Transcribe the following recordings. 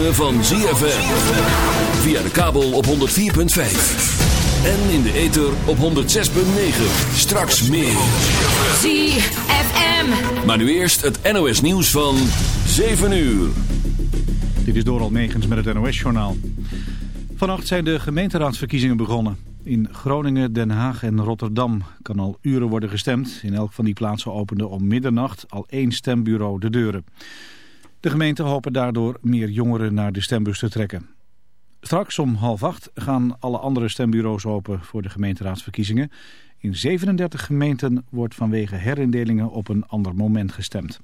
ritme van ZFM. Via de kabel op 104.5. En in de ether op 106.9. Straks meer. ZFM. Maar nu eerst het NOS nieuws van 7 uur. Dit is Doral Megens met het NOS-journaal. Vannacht zijn de gemeenteraadsverkiezingen begonnen. In Groningen, Den Haag en Rotterdam kan al uren worden gestemd. In elk van die plaatsen opende om middernacht al één stembureau de deuren. De gemeenten hopen daardoor meer jongeren naar de stembus te trekken. Straks om half acht gaan alle andere stembureaus open voor de gemeenteraadsverkiezingen. In 37 gemeenten wordt vanwege herindelingen op een ander moment gestemd.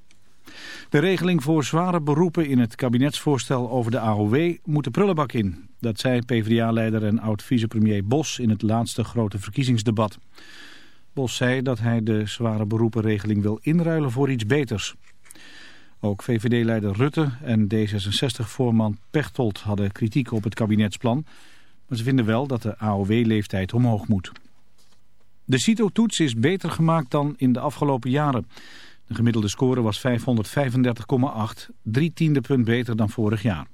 De regeling voor zware beroepen in het kabinetsvoorstel over de AOW moet de prullenbak in. Dat zei PvdA-leider en oud-vicepremier Bos in het laatste grote verkiezingsdebat. Bos zei dat hij de zware beroepenregeling wil inruilen voor iets beters. Ook VVD-leider Rutte en D66-voorman Pechtold hadden kritiek op het kabinetsplan. Maar ze vinden wel dat de AOW-leeftijd omhoog moet. De CITO-toets is beter gemaakt dan in de afgelopen jaren. De gemiddelde score was 535,8, drie tiende punt beter dan vorig jaar.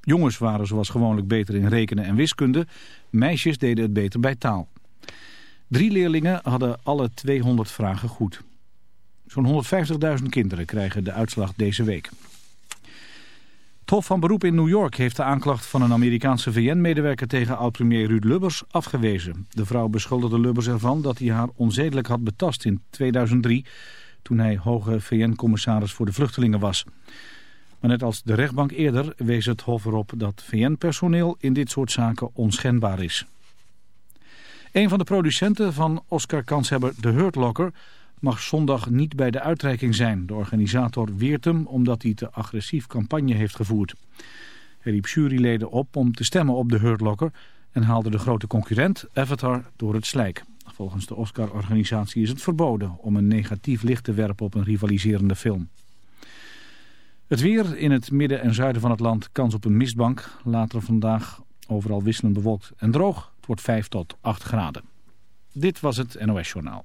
Jongens waren zoals gewoonlijk beter in rekenen en wiskunde. Meisjes deden het beter bij taal. Drie leerlingen hadden alle 200 vragen goed. Zo'n 150.000 kinderen krijgen de uitslag deze week. Het Hof van Beroep in New York heeft de aanklacht van een Amerikaanse VN-medewerker tegen oud-premier Ruud Lubbers afgewezen. De vrouw beschuldigde Lubbers ervan dat hij haar onzedelijk had betast in 2003 toen hij hoge VN-commissaris voor de vluchtelingen was. Maar net als de rechtbank eerder wees het Hof erop dat VN-personeel in dit soort zaken onschendbaar is. Een van de producenten van Oscar-kanshebber The Hurt Locker mag zondag niet bij de uitreiking zijn. De organisator weert hem omdat hij te agressief campagne heeft gevoerd. Hij riep juryleden op om te stemmen op The Hurt Locker en haalde de grote concurrent Avatar door het slijk. Volgens de Oscar-organisatie is het verboden om een negatief licht te werpen op een rivaliserende film. Het weer in het midden en zuiden van het land kans op een mistbank. Later vandaag overal wisselend bewolkt en droog. Het wordt 5 tot 8 graden. Dit was het NOS Journaal.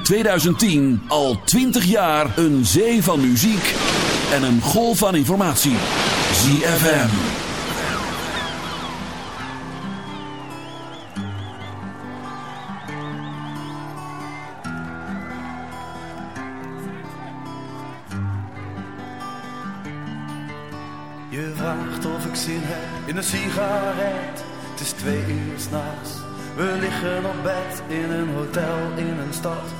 In 2010 al 20 jaar een zee van muziek en een golf van informatie. ZFM. Je vraagt of ik zin heb in een sigaret. Het is twee uur s'nachts. We liggen op bed in een hotel in een stad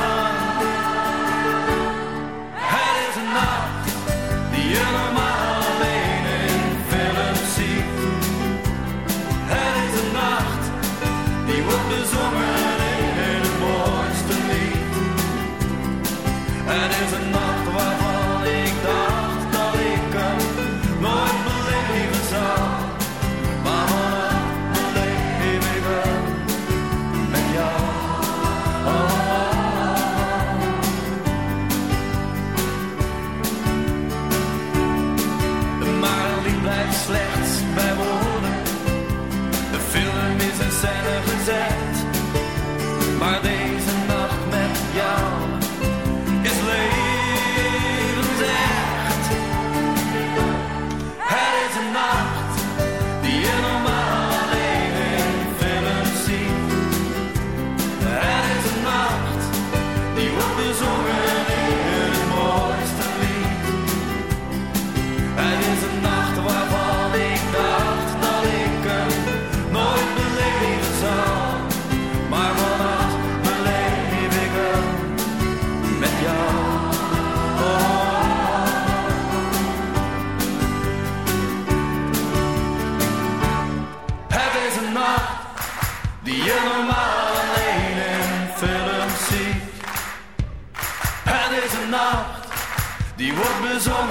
Die wordt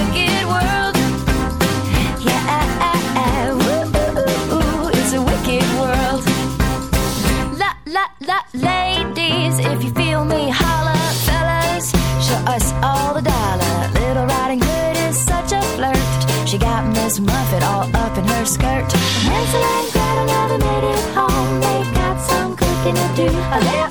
Cooking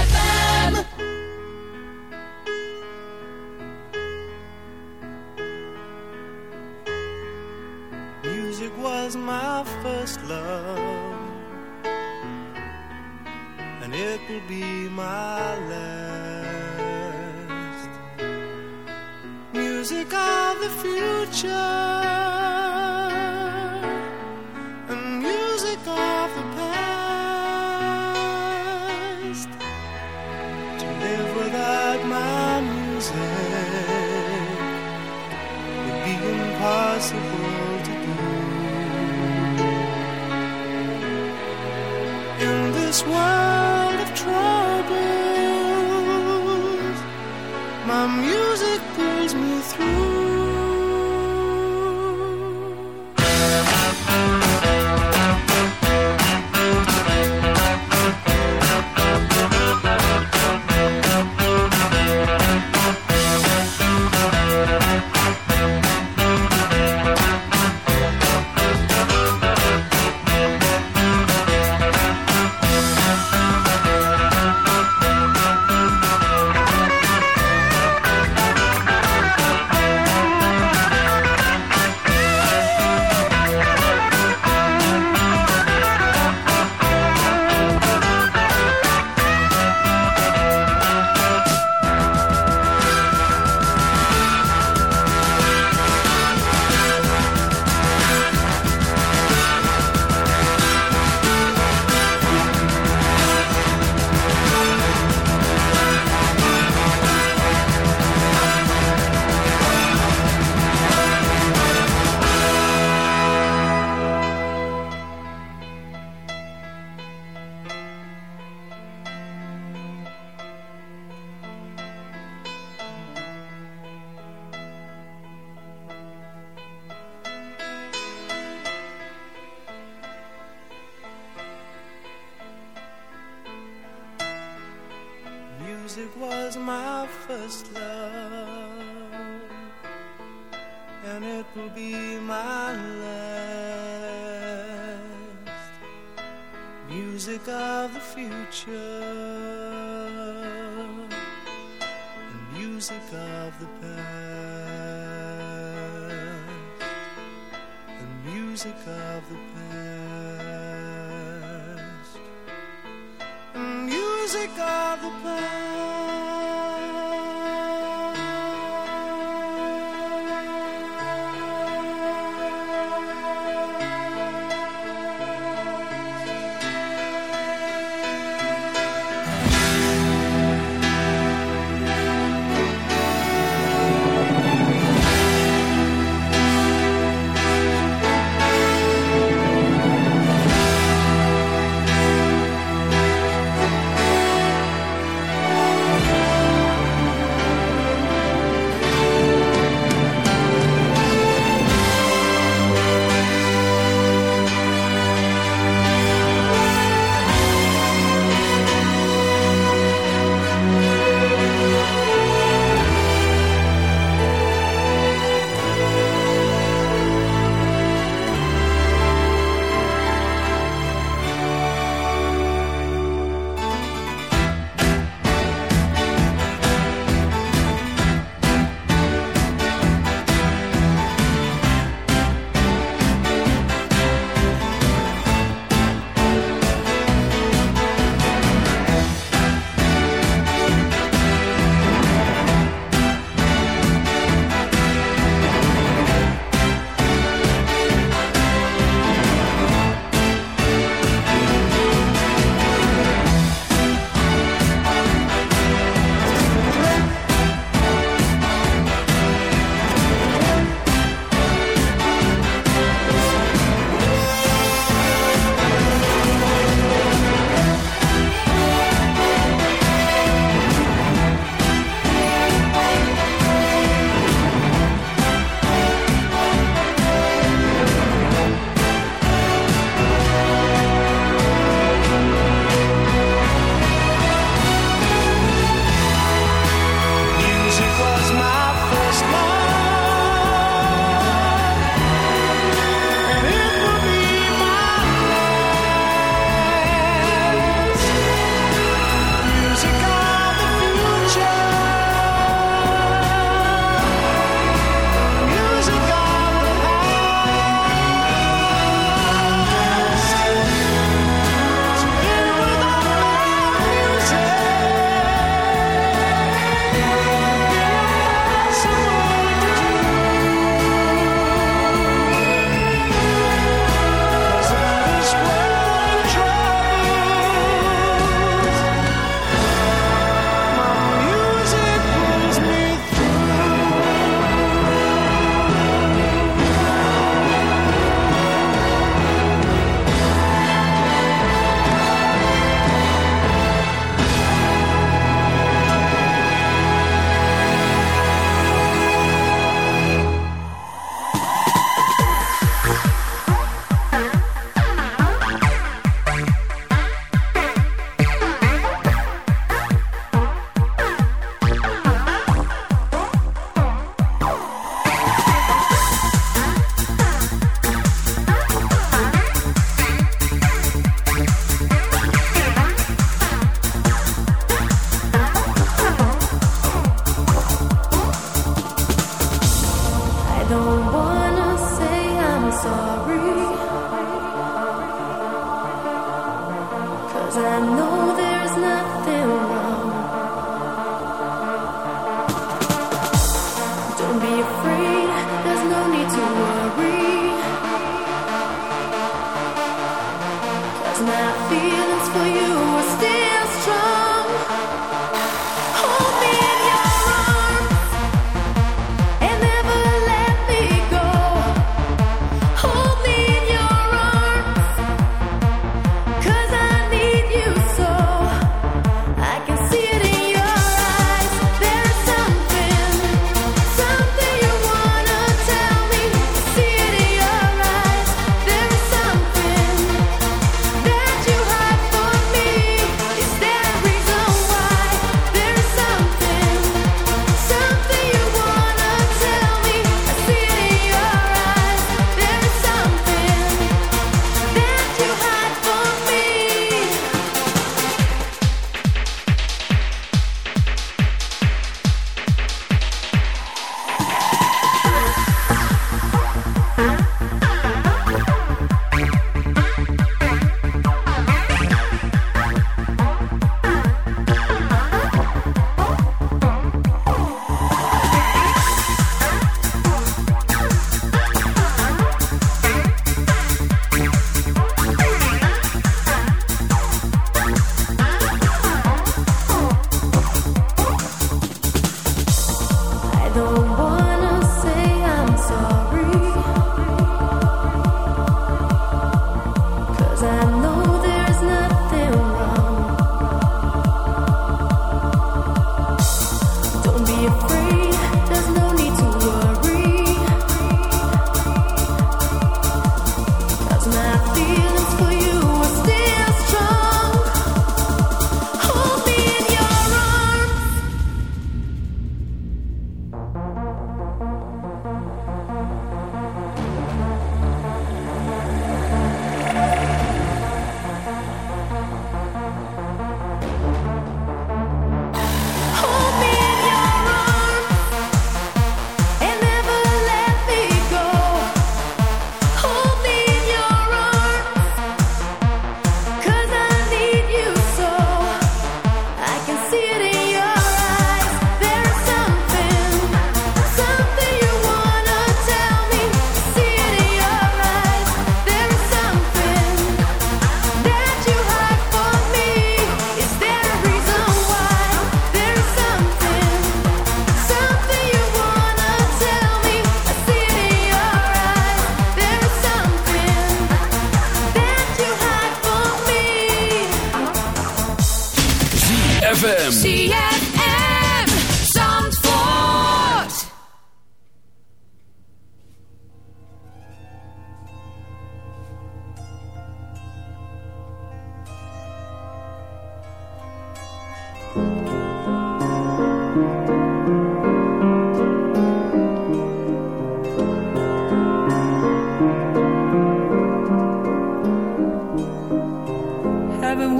In this world of troubles, my music pulls me through. Music of the future, and music of the past, and music of the past, and music of the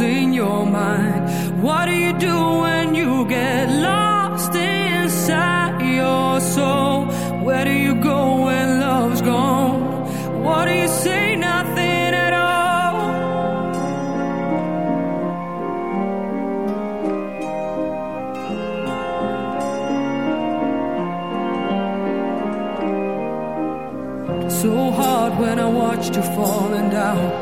In your mind. What do you do when you get lost inside your soul? Where do you go when love's gone? What do you say? Nothing at all. So hard when I watched you falling down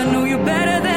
I know you better than